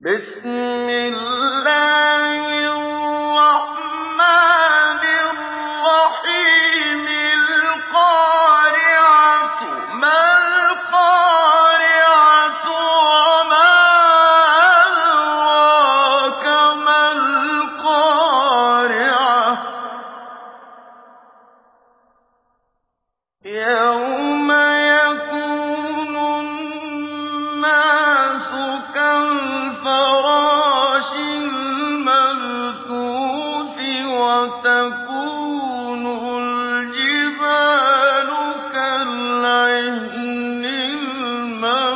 بِسْمِ اللَّهِ الرَّحْمَٰنِ الرَّحِيمِ. الْقَارِعَةُ مَا الْقَارِعَةُ وَمَا مَا الْقَارِعَةُ؟ وَتَكُونُ الْجِبَالُ كَالْعِهْنِ الْمَنفُوشِ.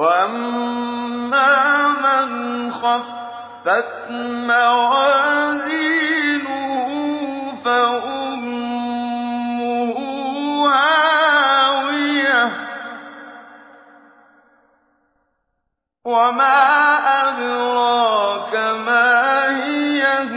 وَأَمَّا مَنْ خَفَّتْ مَوَازِينُهُ فَأُمُّهُ هَاوِيَةٌ وَمَا أَدْرَاكَ مَا هِيَهْ